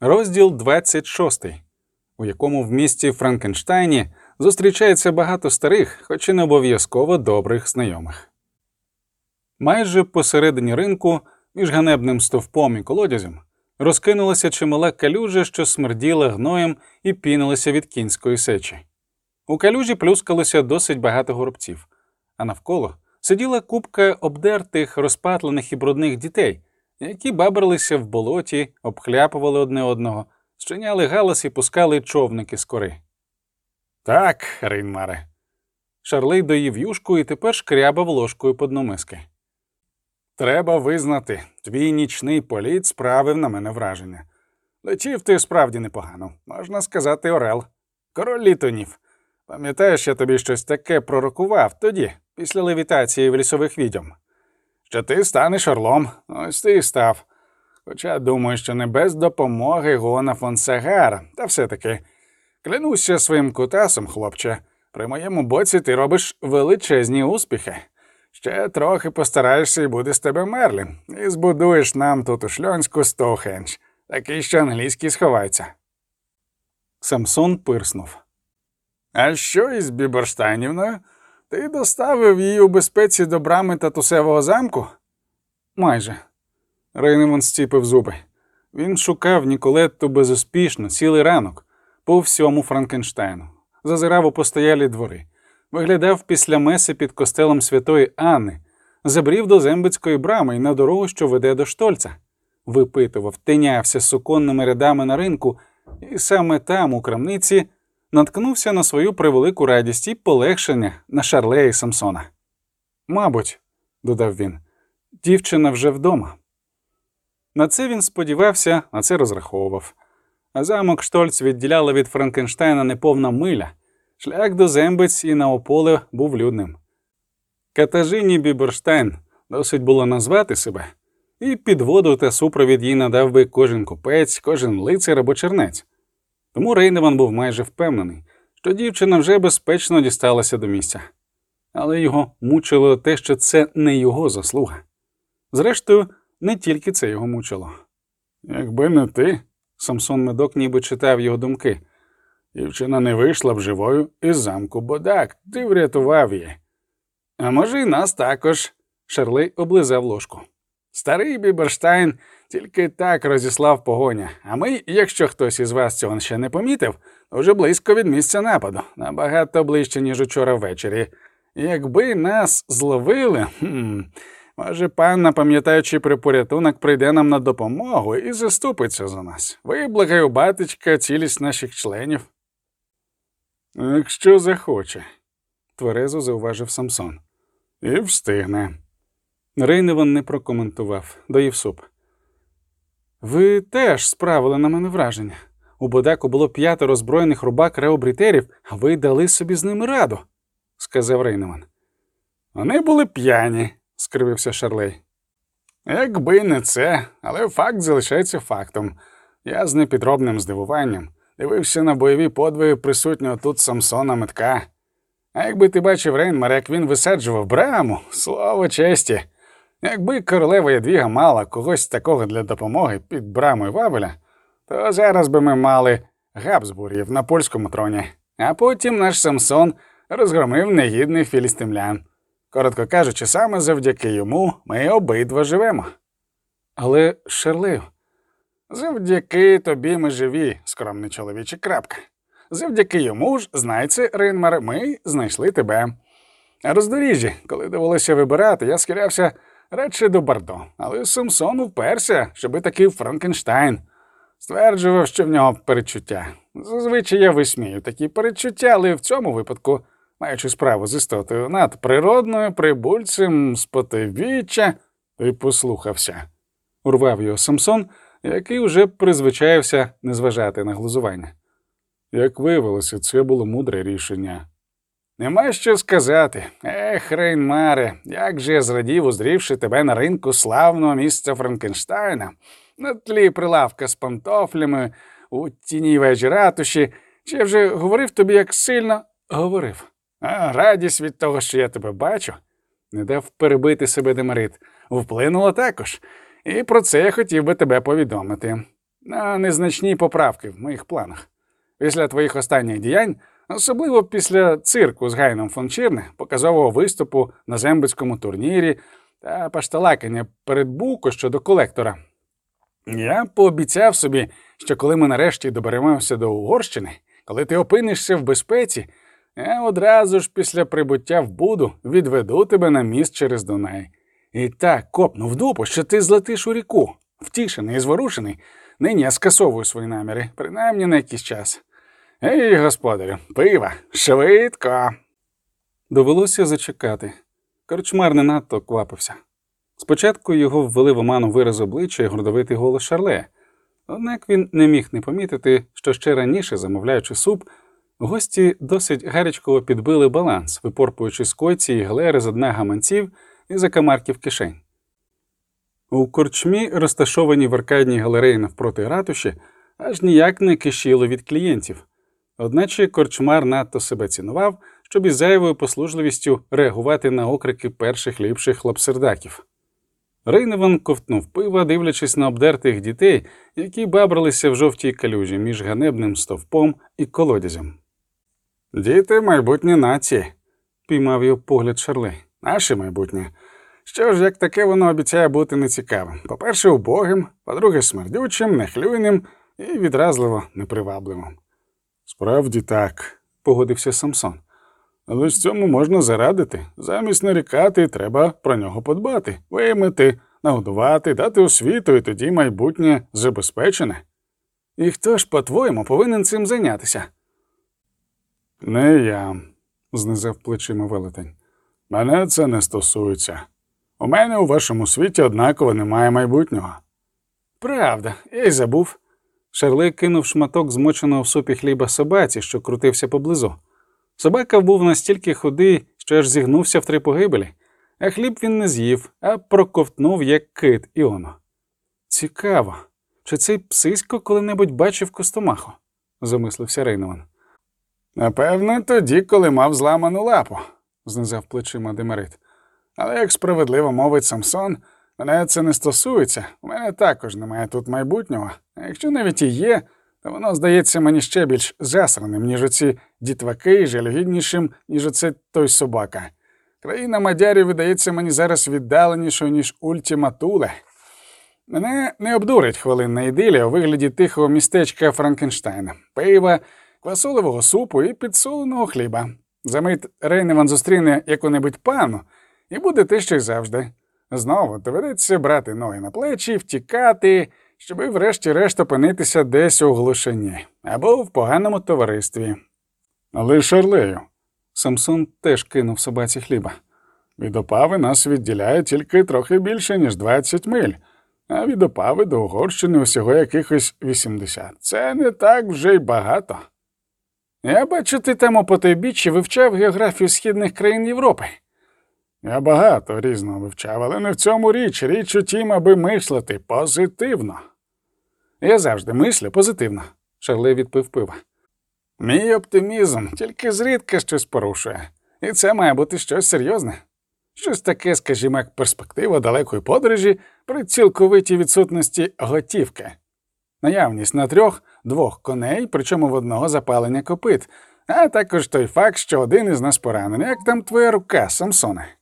Розділ 26, у якому в місті Франкенштайні зустрічається багато старих, хоч і не обов'язково добрих знайомих. Майже посередині ринку, між ганебним стовпом і колодязем, розкинулася чимала калюжа, що смерділа гноєм і пінилася від кінської сечі. У калюжі плюскалося досить багато горобців, а навколо сиділа купка обдертих, розпатлених і брудних дітей, які бабралися в болоті, обхляпували одне одного, щиняли галас і пускали човники з кори. Так, Рейнмаре. Шарлей доїв юшку і тепер шкрябав ложкою по миски. Треба визнати, твій нічний політ справив на мене враження. Летів ти справді непогано, можна сказати, Орел. Король літонів. Пам'ятаєш, я тобі щось таке пророкував тоді, після левітації в лісових відьом. Що ти станеш орлом, ось ти і став. Хоча думаю, що не без допомоги Гона фон Сагара, та все-таки клянуся своїм кутасом, хлопче, при моєму боці ти робиш величезні успіхи. Ще трохи постараєшся і буде з тебе Мерлін, і збудуєш нам тут у шльонську Стоухендж, такий, що англійський сховається. Самсон пирснув. А що із Біберштайнівною? Ти доставив її у безпеці до брами татусевого замку? Майже. Рейнемон стіпив зуби. Він шукав Ніколетту безуспішно, цілий ранок, по всьому Франкенштейну, зазирав у постоялі двори, виглядав після меси під костелом святої Анни, забрів до зембицької брами і на дорогу, що веде до штольца, випитував, тинявся суконними рядами на ринку, і саме там, у крамниці, наткнувся на свою превелику радість і полегшення на Шарлея і Самсона. Мабуть, додав він, дівчина вже вдома. На це він сподівався, на це розраховував. А замок Штольц відділяла від Франкенштейна неповна миля, шлях до зембиць і на ополе був людним. Катажині Біберштайн досить було назвати себе, і під воду та супровід їй надав би кожен купець, кожен лицар або чернець. Тому Рейневан був майже впевнений, що дівчина вже безпечно дісталася до місця, але його мучило те, що це не його заслуга. Зрештою, не тільки це його мучило. Якби не ти, Самсон Медок ніби читав його думки. Дівчина не вийшла б живою із замку Бодак, ти врятував її. А може, і нас також. Шарлей облизав ложку. Старий Біберштайн тільки так розіслав погоня, а ми, якщо хтось із вас цього ще не помітив, вже близько від місця нападу, набагато ближче, ніж учора ввечері. Якби нас зловили, хм, може, панна, пам'ятаючи про порятунок, прийде нам на допомогу і заступиться за нас. Виблагай у батечка цілість наших членів. Якщо захоче, тверезо зауважив Самсон. І встигне. Рейневан не прокоментував, доїв суп. Ви теж справили на мене враження. У Бодаку було п'ятеро озброєних рубак реобрітерів, а ви дали собі з ними раду, сказав Рейневан. Вони були п'яні, скривився Шарлей. Якби не це, але факт залишається фактом. Я з непідробним здивуванням дивився на бойові подвиги присутнього тут Самсона Метка. А якби ти бачив Рейнмар, як він висаджував браму, слово честі. Якби королева Ядвіга мала когось такого для допомоги під брамою Вавеля, то зараз би ми мали Габсбургів на польському троні, а потім наш Самсон розгромив негідних філістимлян. Коротко кажучи, саме завдяки йому ми обидва живемо. Але Шерлею, завдяки тобі ми живі, скромний чоловіче крапка. Завдяки йому ж, знай це, Рейнмар, ми знайшли тебе. На роздоріжжі, коли довелося вибирати, я схилявся радше до Бардо, але Самсон вперся, що бити на Франкенштайн. Стверджував, що в нього перечуття. Зазвичай я висміюю такі перечуття, але в цьому випадку, маючи справу з істотою надприродною, прибульцем, спотивіччя, ти послухався. Урвав його Самсон, який уже призвичаєвся не зважати на глузування. Як виявилося, це було мудре рішення. Нема що сказати. Ех, Рейнмаре, як же я зрадів, узрівши тебе на ринку славного місця Франкенштайна, на тлі прилавка з пантофлями, у тіні вечі ратуші. Чи я вже говорив тобі, як сильно говорив? А радість від того, що я тебе бачу, не дав перебити себе Демарит, вплинула також, і про це я хотів би тебе повідомити. на незначні поправки в моїх планах. Після твоїх останніх діянь, особливо після цирку з Гайном фон Чірне, показового виступу на зембицькому турнірі та пашталакання перед буко щодо колектора, я пообіцяв собі, що коли ми нарешті доберемося до Угорщини, коли ти опинишся в безпеці, я одразу ж після прибуття в Буду відведу тебе на міст через Дунай. І так копну в дупу, що ти злетиш у ріку, втішений і зворушений. Нині я скасовую свої наміри, принаймні на якийсь час. Ей, господарю, пива, швидко. Довелося зачекати. Корчмар не надто квапився. Спочатку його ввели в оману вираз обличчя і гордовитий голос Шарле, однак він не міг не помітити, що ще раніше, замовляючи суп, гості досить гарячково підбили баланс, випорпуючи з койці і галери з дна гаманців і закамарків кишень. У корчмі, розташованій в аркадній галереї навпроти ратуші, аж ніяк не кишіло від клієнтів. Одначе корчмар надто себе цінував, щоб із зайвою послужливістю реагувати на окрики перших ліпших лапсердаків. Рейневан ковтнув пива, дивлячись на обдертих дітей, які бабралися в жовтій калюжі між ганебним стовпом і колодязем. Діти майбутнє нації, піймав його погляд Шарли. Наше майбутнє. Що ж, як таке воно обіцяє бути нецікавим. По-перше, убогим, по-друге, смердючим, нехлюйним і відразливо непривабливим. Справді так, погодився Самсон. Але ж цьому можна зарадити. Замість нарікати, треба про нього подбати, вимити, нагодувати, дати освіту, і тоді майбутнє забезпечене. І хто ж, по-твоєму, повинен цим зайнятися? Не я, знизав плечима велетень. Мене це не стосується. У мене у вашому світі однаково немає майбутнього. Правда, я й забув. Шарли кинув шматок змоченого в супі хліба собаці, що крутився поблизу. Собака був настільки худий, що аж зігнувся в три погибелі, а хліб він не з'їв, а проковтнув, як кит Іоно. Цікаво, чи цей псисько коли-небудь бачив Костомаху? замислився Рейнован. Напевне, тоді, коли мав зламану лапу, знизав плечима Демерит. Але як справедливо мовить Самсон, мене це не стосується, у мене також немає тут майбутнього, а якщо навіть і є, то воно здається мені ще більш засраним, ніж оці дітваки, і жалюгіднішим, ніж оце той собака. Країна мадярів видається мені зараз віддаленішою, ніж Ультіма Туле. Мене не обдурить хвилинна ідилія у вигляді тихого містечка Франкенштайна, пива, квасолового супу і підсоленого хліба. Замить Рейневан зустріне яку-небудь пану і буде те, що й завжди. Знову доведеться брати ноги на плечі, втікати, щоби врешті-решт опинитися десь у глушині або в поганому товаристві. Але Шарлею. Самсон теж кинув собаці хліба. Від опави нас відділяє тільки трохи більше, ніж 20 миль, а від опави до Угорщини усього якихось 80. Це не так вже й багато. Я бачу, ти там у потойбіччі вивчав географію східних країн Європи. Я багато різного вивчав, але не в цьому річ. Річ у тім, аби мислити позитивно. Я завжди мислю позитивно, Шарлей відпив пива. Мій оптимізм тільки зрідка щось порушує, і це має бути щось серйозне. Щось таке, скажімо, як перспектива далекої подорожі при цілковитій відсутності готівки, наявність на трьох двох коней, причому в одного запалення копит, а також той факт, що один із нас поранений, як там твоя рука, Самсоне.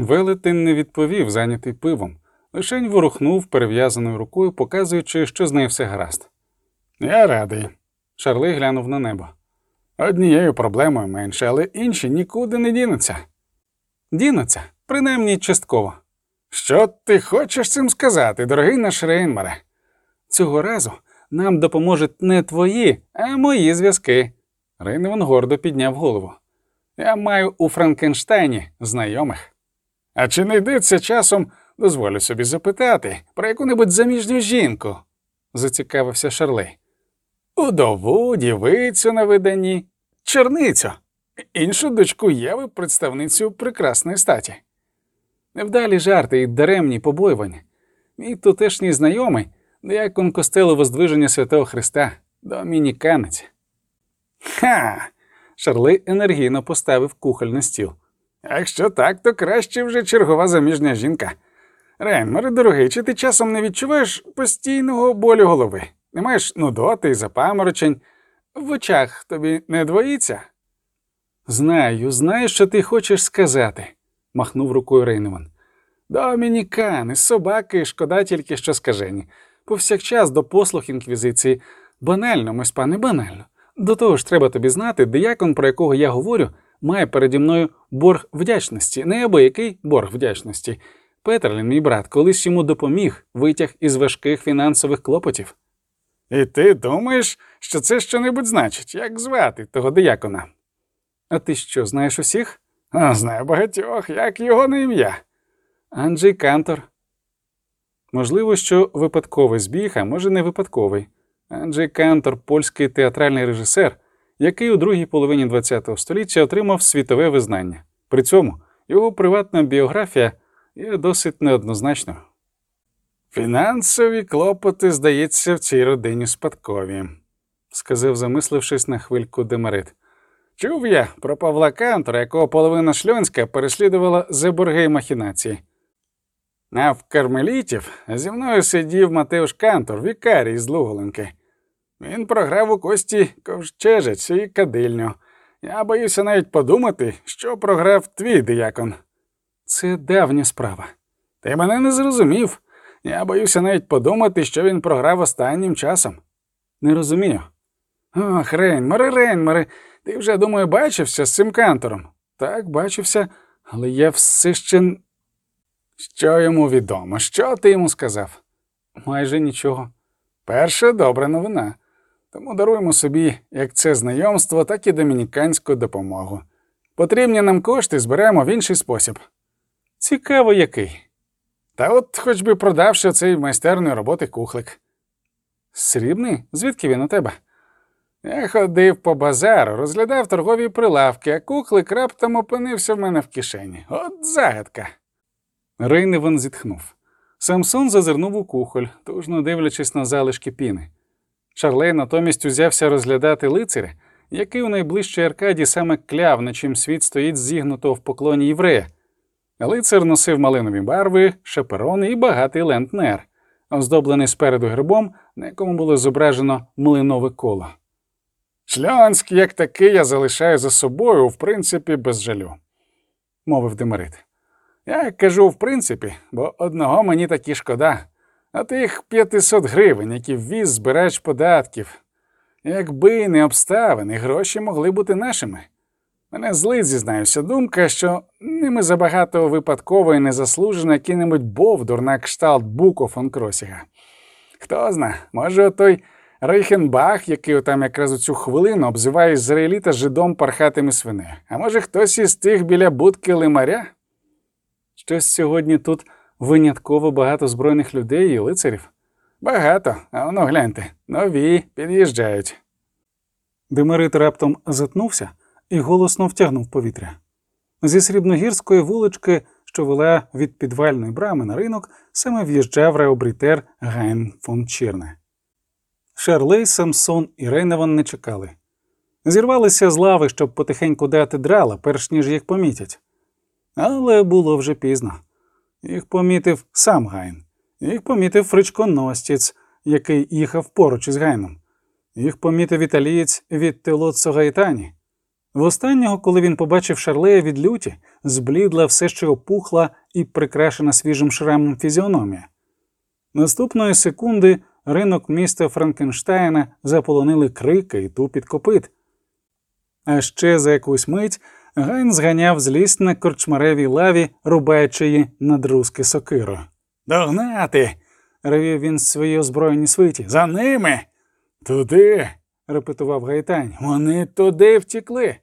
Велетин не відповів, зайнятий пивом, лишень ворухнув перев'язаною рукою, показуючи, що з нею все гаразд. Я радий. Шарли глянув на небо. Однією проблемою менше, але інші нікуди не дінуться. Дінуться, принаймні частково. Що ти хочеш цим сказати, дорогий наш Рейнмаре? Цього разу нам допоможуть не твої, а мої зв'язки. Рейневан гордо підняв голову. Я маю у Франкенштейні знайомих. А чи не йдеться часом, дозволю собі запитати, про яку-небудь заміжню жінку? зацікавився Шарлей. Удову, дівицю на виданні, черницю, іншу дочку Єви, представницю прекрасної статі. Невдалі жарти і даремні побоювання. Мій тутешній знайомий, деякон костелу Воздвиження Святого Христа, домініканець. Ха. Шарлей енергійно поставив кухоль на стіл. Якщо так, то краще вже чергова заміжня жінка. Рейнмере, дорогий, чи ти часом не відчуваєш постійного болю голови? Не маєш нудоти і запаморочень? В очах тобі не двоїться? Знаю, знаю, що ти хочеш сказати, махнув рукою Рейнеман. Домінікани, собаки, шкода тільки що скажені. Повсякчас до послуг інквізиції. Банально, мось пане, банально. До того ж, треба тобі знати, диякон, про якого я говорю, має переді мною борг вдячності, неабиякий борг вдячності. Петерлін, мій брат, колись йому допоміг витяг із важких фінансових клопотів. І ти думаєш, що це щонебудь значить, як звати того диякона? А ти що, знаєш усіх? А, знаю багатьох, як його на ім'я. Анджей Кантор. Можливо, що випадковий збіг, а може не випадковий. Анджей Кантор, польський театральний режисер, який у другій половині ХХ століття отримав світове визнання. При цьому його приватна біографія є досить неоднозначною. Фінансові клопоти, здається, в цій родині спадкові, сказав, замислившись на хвильку Демерит. Чув я про Павла Кантора, якого половина шльонська переслідувала за борги й махінації. А в кармелітів зі мною сидів Матеуш Кантор, вікарій з Луголенки. Він програв у кості ковчежець і кадильню. Я боюся навіть подумати, що програв твій диякон. Це давня справа. Ти мене не зрозумів. Я боюся навіть подумати, що він програв останнім часом. Не розумію. Ох, Рейнмаре, Рейнмаре, ти вже, думаю, бачився з цим кантором. Так, бачився, але я все ще. Що йому відомо? Що ти йому сказав? Майже нічого. Перша добра новина. Тому даруємо собі як це знайомство, так і домініканську допомогу. Потрібні нам кошти зберемо в інший спосіб. Цікаво, який. Та от хоч би продавши цей майстерної роботи кухлик. Срібний? Звідки він у тебе? Я ходив по базару, розглядав торгові прилавки, а кухлик раптом опинився в мене в кишені. От загадка. Рейневан зітхнув. Самсон зазирнув у кухоль, тужно дивлячись на залишки піни. Шарлей натомість узявся розглядати лицаря, який у найближчій аркаді саме кляв, на чим світ стоїть зігнуто в поклоні єврея. Лицар носив малинові барви, шаперони і багатий лентнер, оздоблений спереду грибом, на якому було зображено млинове коло. Шльонськ, як такий, я залишаю за собою, в принципі, без жалю, мовив Демерит. Я кажу, в принципі, бо одного мені таки шкода, а тих 500 гривень, які ввіз збирач податків. Якби не обставини, гроші могли бути нашими. Мене злить, зізнаюся, думка, що ними забагато випадково і незаслужено який-небудь бовдур на кшталт Буко фон Кросіга. Хто зна, може, той Рейхенбах, який там якраз у цю хвилину обзиває Ізраїліта жидом пархатими свини, а може, хтось із тих біля будки лимаря? Щось сьогодні тут винятково багато збройних людей і лицарів. Багато, а воно гляньте, нові під'їжджають. Демерит раптом затнувся і голосно втягнув повітря. Зі срібногірської вулички, що вела від підвальної брами на ринок, саме в'їжджав раубрітер Гайн фон Чірне. Шарлей, Самсон і Рейневан не чекали. Зірвалися з лави, щоб потихеньку дати драла, перш ніж їх помітять. Але було вже пізно. Їх помітив сам Гайн, їх помітив Фричко Ностіць, який їхав поруч із Гайном. Їх помітив італієць Вітелоццо Гаетані. В останнього, коли він побачив Шарлея від люті, зблідла все ще опухла і прикрашена свіжим шрамом фізіономія. Наступної секунди ринок міста Франкенштайна заполонили крики і тупіт копит. А ще за якусь мить Гайн зганяв злість на корчмаревій лаві, рубаючи її на друзки сокирою. Догнати. ревів він до своєї озброєної свити. За ними. Туди. репетував Гаетані. Вони туди втекли.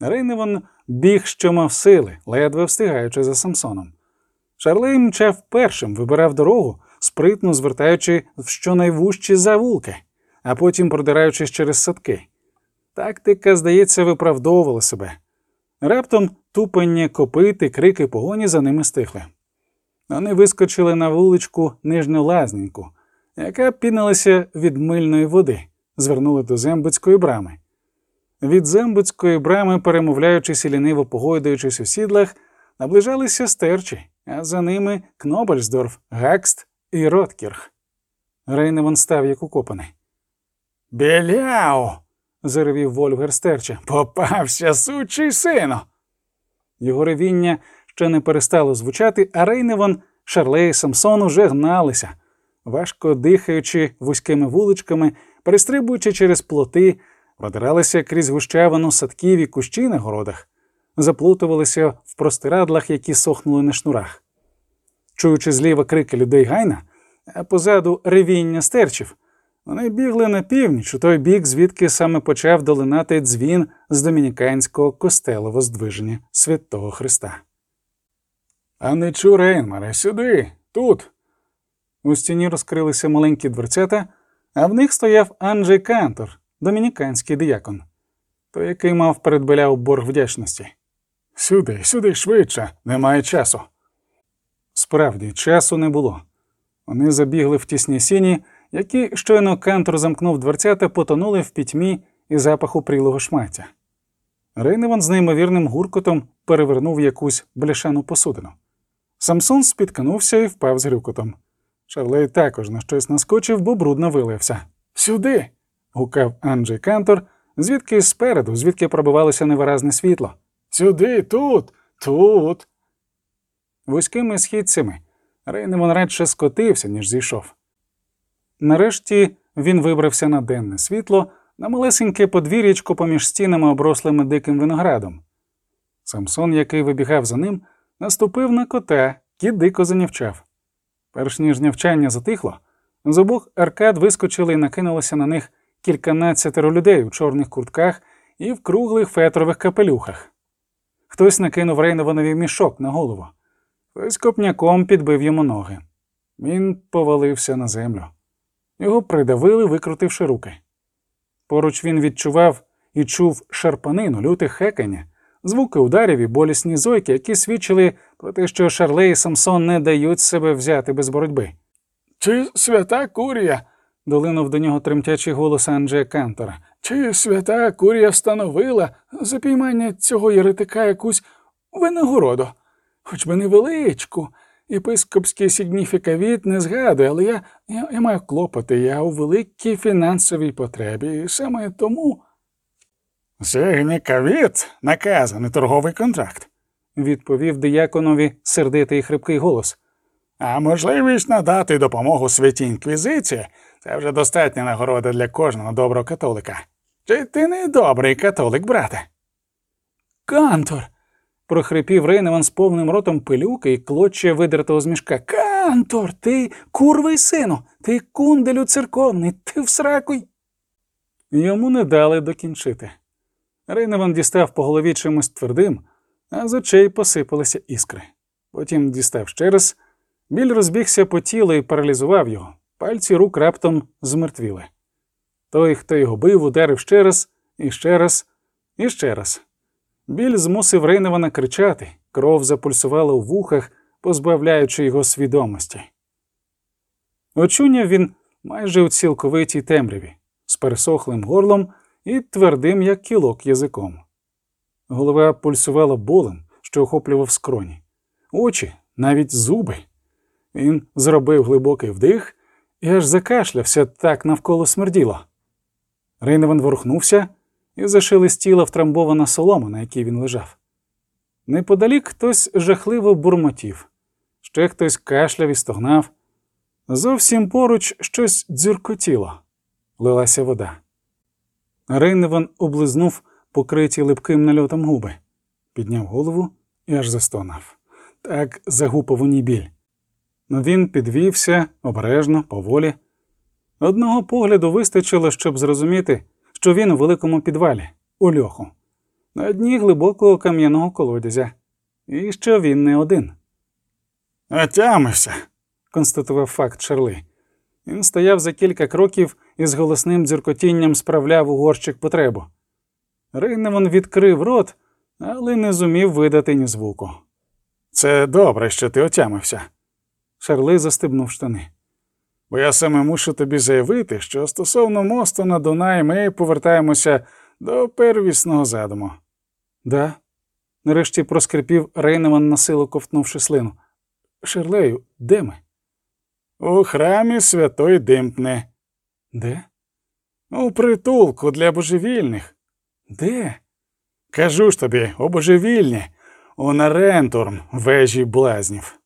Рейневан біг, що мав сили, ледве встигаючи за Самсоном. Шарлей мчав першим, вибирав дорогу, спритно звертаючи в щонайвужчі завулки, а потім продираючись через садки. Тактика, здається, виправдовувала себе. Раптом тупання копити, крики погоні за ними стихли. Вони вискочили на вуличку нижню лазненьку, яка пінилася від мильної води, звернули до зембицької брами. Від зембицької брами, перемовляючись і ліниво погойдуючись у сідлах, наближалися стерчі, а за ними Кнобельсдорф, Гакст і Роткірх. Рейневан став як укопаний. Біляу. Заревів Вольфгер стерча. Попався сучий сино. Його ревіння ще не перестало звучати, а Рейневан, Шарлей і Самсон уже гналися, важко дихаючи вузькими вуличками, перестрибуючи через плоти, продиралися крізь гущавину садків і кущі на городах, заплутувалися в простирадлах, які сохнули на шнурах. Чуючи зліва крики людей гайна, а позаду ревіння стерчів, вони бігли на північ, у той бік, звідки саме почав долинати дзвін з домініканського костелу воздвиження святого Христа. А не чу, Рейнмаре, сюди, тут. У стіні розкрилися маленькі дверцята, а в них стояв Анджей Кантор, домініканський диякон, той, який мав перед Беляу борг вдячності. Сюди, сюди швидше, немає часу. Справді, часу не було. Вони забігли в тісні сіні, які щойно Кантор замкнув дверцята, потонули в пітьмі і запаху прілого шмаття. Рейневан з неймовірним гуркотом перевернув якусь бляшану посудину. Самсон спіткнувся і впав з грюкотом. Шарлей також на щось наскочив, бо брудно вилився. Сюди. гукав Анджей Кантор, звідки спереду, звідки пробивалося невиразне світло. Сюди, тут, тут. Вузькими східцями Рейневан радше скотився, ніж зійшов. Нарешті він вибрався на денне світло на малесеньке подвір'ячко поміж стінами, оброслими диким виноградом. Самсон, який вибігав за ним, наступив на кота, кіт дико занівчав. Перш ніж нявчання затихло, з обох аркад вискочили і накинулося на них кільканадцятеро людей у чорних куртках і в круглих фетрових капелюхах. Хтось накинув Рейнованові мішок на голову, хтось копняком підбив йому ноги. Він повалився на землю. Його придавили, викрутивши руки. Поруч він відчував і чув шарпанину, люте хекання, звуки ударів і болісні зойки, які свідчили про те, що Шарлей і Самсон не дають себе взяти без боротьби. Чи свята курія? долинув до нього тремтячий голос Анджея Кантора. Чи свята курія встановила за піймання цього єретика якусь винагороду, хоч би невеличку. Єпископський сігніфікавіт не згадує, але я, я я, маю клопоти, я у великій фінансовій потребі, і саме тому. Сігнікавіт наказаний торговий контракт, відповів дияконові сердитий хрипкий голос. А можливість надати допомогу святій інквізиції це вже достатня нагорода для кожного доброго католика. Чи ти не добрий католик, брате? Кантор прохрипів Рейневан з повним ротом пилюки і клоччя видертого з мішка. Кантор, ти курвий сину, ти кунделю церковний, ти в сраку. Йому не дали докінчити. Рейневан дістав по голові чимось твердим, а з очей посипалися іскри. Потім дістав ще раз, біль розбігся по тілу і паралізував його. Пальці рук раптом змертвіли. Той, хто його бив, ударив ще раз, і ще раз, і ще раз. Біль змусив Рейневана кричати, кров запульсувала у вухах, позбавляючи його свідомості. Очуняв він майже у цілковитій темряві, з пересохлим горлом і твердим, як кілок язиком. Голова пульсувала болем, що охоплював скроні, очі, навіть зуби. Він зробив глибокий вдих і аж закашлявся так навколо смерділо. Рейневан ворухнувся і зашелестіла втрамбована солома, на якій він лежав. Неподалік хтось жахливо бурмотів, ще хтось кашляв і стогнав. Зовсім поруч щось дзюркотіло, лилася вода. Рейневан облизнув покриті липким нальотом губи, підняв голову і аж застонав. Так загупав у ній біль. Він підвівся обережно, поволі. Одного погляду вистачило, щоб зрозуміти, що він у великому підвалі, у льоху, на дні глибокого кам'яного колодязя, і що він не один. Отямився, констатував факт Шарли. Він стояв за кілька кроків і з голосним дзюркотінням справляв у горщик потребу. Рейневан відкрив рот, але не зумів видати ні звуку. Це добре, що ти отямився. Шарли застебнув штани бо я саме мушу тобі заявити, що стосовно мосту на Дунай ми повертаємося до первісного задуму. Да? нарешті проскрипів Рейнеман насилу ковтнувши слину. Шерлею, де ми? У храмі Святой Димпне. Де? У притулку для божевільних. Де? Кажу ж тобі, у божевільні, у Нарентурм, вежі блазнів.